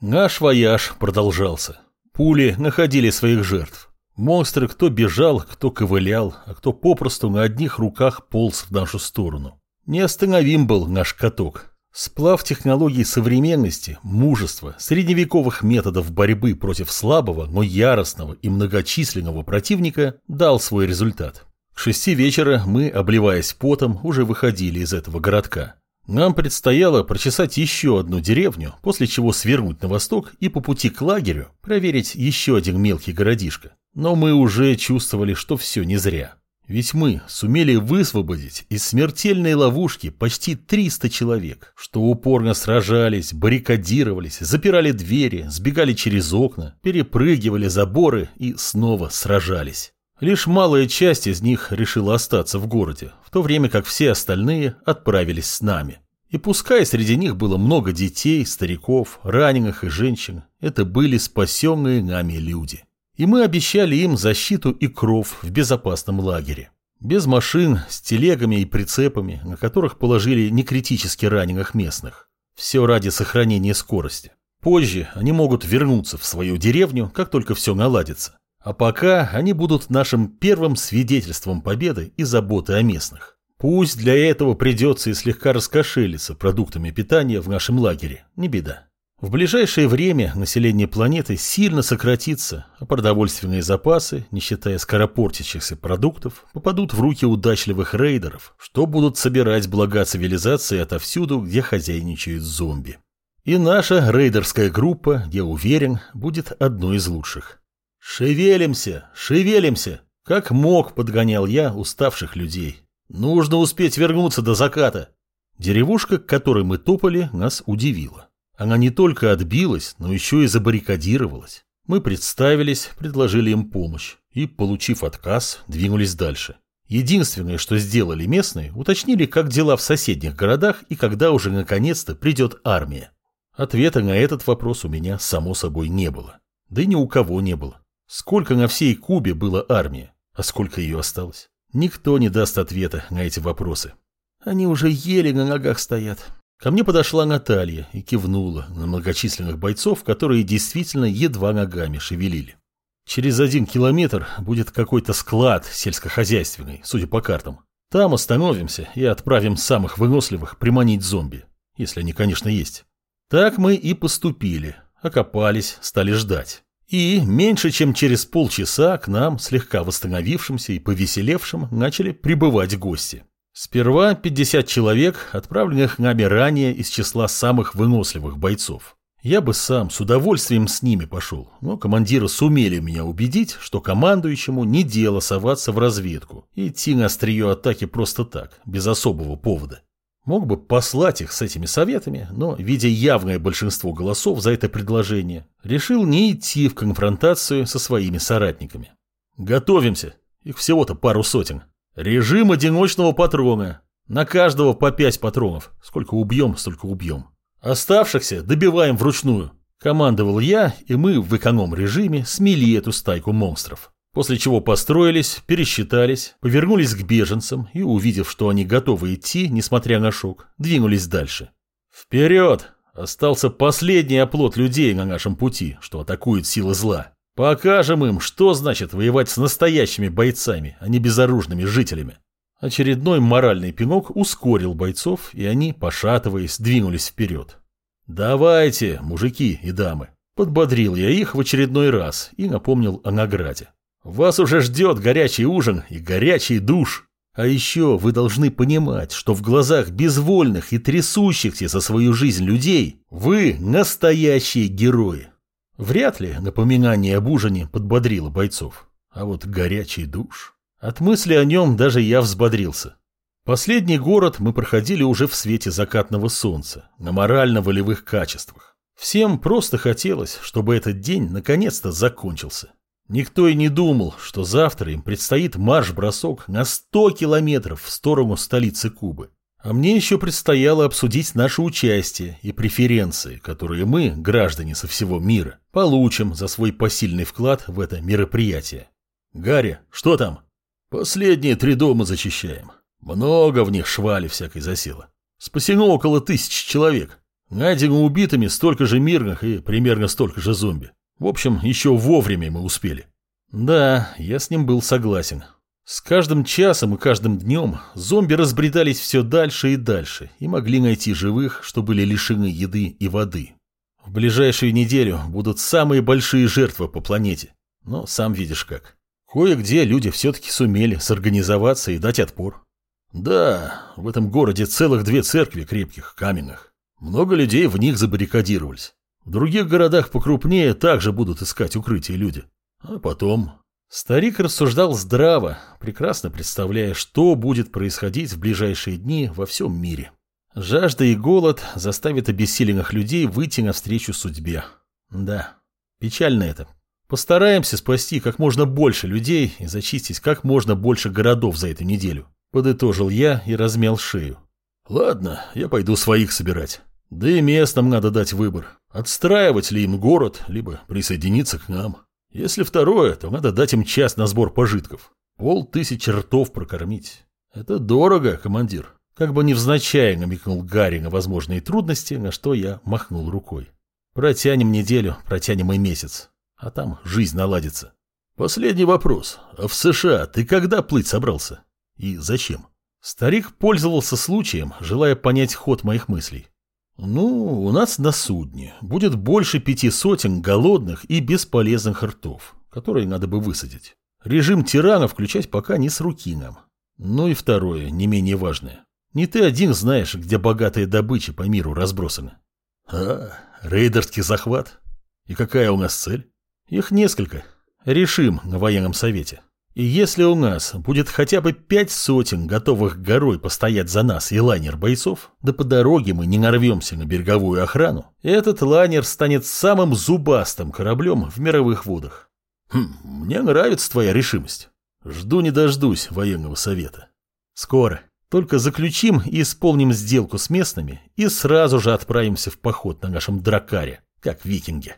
Наш вояж продолжался. Пули находили своих жертв. Монстры кто бежал, кто ковылял, а кто попросту на одних руках полз в нашу сторону. Неостановим был наш каток. Сплав технологий современности, мужества, средневековых методов борьбы против слабого, но яростного и многочисленного противника дал свой результат. К шести вечера мы, обливаясь потом, уже выходили из этого городка. Нам предстояло прочесать еще одну деревню, после чего свернуть на восток и по пути к лагерю проверить еще один мелкий городишко. Но мы уже чувствовали, что все не зря. Ведь мы сумели высвободить из смертельной ловушки почти 300 человек, что упорно сражались, баррикадировались, запирали двери, сбегали через окна, перепрыгивали заборы и снова сражались. Лишь малая часть из них решила остаться в городе, в то время как все остальные отправились с нами. И пускай среди них было много детей, стариков, раненых и женщин, это были спасенные нами люди. И мы обещали им защиту и кров в безопасном лагере. Без машин, с телегами и прицепами, на которых положили некритически раненых местных. Все ради сохранения скорости. Позже они могут вернуться в свою деревню, как только все наладится. А пока они будут нашим первым свидетельством победы и заботы о местных. Пусть для этого придется и слегка раскошелиться продуктами питания в нашем лагере, не беда. В ближайшее время население планеты сильно сократится, а продовольственные запасы, не считая скоропортящихся продуктов, попадут в руки удачливых рейдеров, что будут собирать блага цивилизации отовсюду, где хозяйничают зомби. И наша рейдерская группа, я уверен, будет одной из лучших. «Шевелимся, шевелимся!» Как мог, подгонял я уставших людей. «Нужно успеть вернуться до заката!» Деревушка, к которой мы топали, нас удивила. Она не только отбилась, но еще и забаррикадировалась. Мы представились, предложили им помощь и, получив отказ, двинулись дальше. Единственное, что сделали местные, уточнили, как дела в соседних городах и когда уже наконец-то придет армия. Ответа на этот вопрос у меня, само собой, не было. Да и ни у кого не было. Сколько на всей Кубе было армии, а сколько ее осталось? Никто не даст ответа на эти вопросы. Они уже еле на ногах стоят. Ко мне подошла Наталья и кивнула на многочисленных бойцов, которые действительно едва ногами шевелили. Через один километр будет какой-то склад сельскохозяйственный, судя по картам. Там остановимся и отправим самых выносливых приманить зомби, если они, конечно, есть. Так мы и поступили, окопались, стали ждать. И меньше чем через полчаса к нам, слегка восстановившимся и повеселевшим, начали прибывать гости. Сперва 50 человек, отправленных нами ранее из числа самых выносливых бойцов. Я бы сам с удовольствием с ними пошел, но командиры сумели меня убедить, что командующему не дело соваться в разведку и идти на острие атаки просто так, без особого повода. Мог бы послать их с этими советами, но, видя явное большинство голосов за это предложение, решил не идти в конфронтацию со своими соратниками. Готовимся. Их всего-то пару сотен. Режим одиночного патрона. На каждого по пять патронов. Сколько убьем, столько убьем. Оставшихся добиваем вручную. Командовал я, и мы в эконом-режиме смели эту стайку монстров. После чего построились, пересчитались, повернулись к беженцам и, увидев, что они готовы идти, несмотря на шок, двинулись дальше. «Вперед!» Остался последний оплот людей на нашем пути, что атакует силы зла. Покажем им, что значит воевать с настоящими бойцами, а не безоружными жителями. Очередной моральный пинок ускорил бойцов, и они, пошатываясь, двинулись вперед. «Давайте, мужики и дамы!» Подбодрил я их в очередной раз и напомнил о награде. Вас уже ждет горячий ужин и горячий душ. А еще вы должны понимать, что в глазах безвольных и трясущихся за свою жизнь людей вы настоящие герои. Вряд ли напоминание об ужине подбодрило бойцов. А вот горячий душ... От мысли о нем даже я взбодрился. Последний город мы проходили уже в свете закатного солнца, на морально-волевых качествах. Всем просто хотелось, чтобы этот день наконец-то закончился. Никто и не думал, что завтра им предстоит марш-бросок на 100 километров в сторону столицы Кубы. А мне еще предстояло обсудить наше участие и преференции, которые мы, граждане со всего мира, получим за свой посильный вклад в это мероприятие. Гарри, что там? Последние три дома зачищаем. Много в них швали всякой засело. Спасено около тысячи человек. Найдено убитыми столько же мирных и примерно столько же зомби. В общем, еще вовремя мы успели. Да, я с ним был согласен. С каждым часом и каждым днем зомби разбредались все дальше и дальше и могли найти живых, что были лишены еды и воды. В ближайшую неделю будут самые большие жертвы по планете. Но сам видишь как. Кое-где люди все-таки сумели сорганизоваться и дать отпор. Да, в этом городе целых две церкви крепких, каменных. Много людей в них забаррикадировались. В других городах покрупнее также будут искать укрытие люди. А потом... Старик рассуждал здраво, прекрасно представляя, что будет происходить в ближайшие дни во всем мире. Жажда и голод заставят обессиленных людей выйти навстречу судьбе. Да, печально это. Постараемся спасти как можно больше людей и зачистить как можно больше городов за эту неделю. Подытожил я и размял шею. Ладно, я пойду своих собирать. Да и местным надо дать выбор. Отстраивать ли им город, либо присоединиться к нам. Если второе, то надо дать им час на сбор пожитков. Пол тысячи ртов прокормить. Это дорого, командир. Как бы невзначай намекнул Гарри на возможные трудности, на что я махнул рукой. Протянем неделю, протянем и месяц. А там жизнь наладится. Последний вопрос. А в США ты когда плыть собрался? И зачем? Старик пользовался случаем, желая понять ход моих мыслей. Ну, у нас на судне будет больше пяти сотен голодных и бесполезных ртов, которые надо бы высадить. Режим тирана включать пока не с руки нам. Ну и второе, не менее важное. Не ты один знаешь, где богатая добыча по миру разбросана. А, рейдерский захват? И какая у нас цель? Их несколько. Решим на военном совете. И если у нас будет хотя бы пять сотен готовых горой постоять за нас и лайнер бойцов, да по дороге мы не нарвемся на береговую охрану, этот лайнер станет самым зубастым кораблем в мировых водах. Хм, мне нравится твоя решимость. Жду не дождусь военного совета. Скоро. Только заключим и исполним сделку с местными и сразу же отправимся в поход на нашем дракаре, как викинги.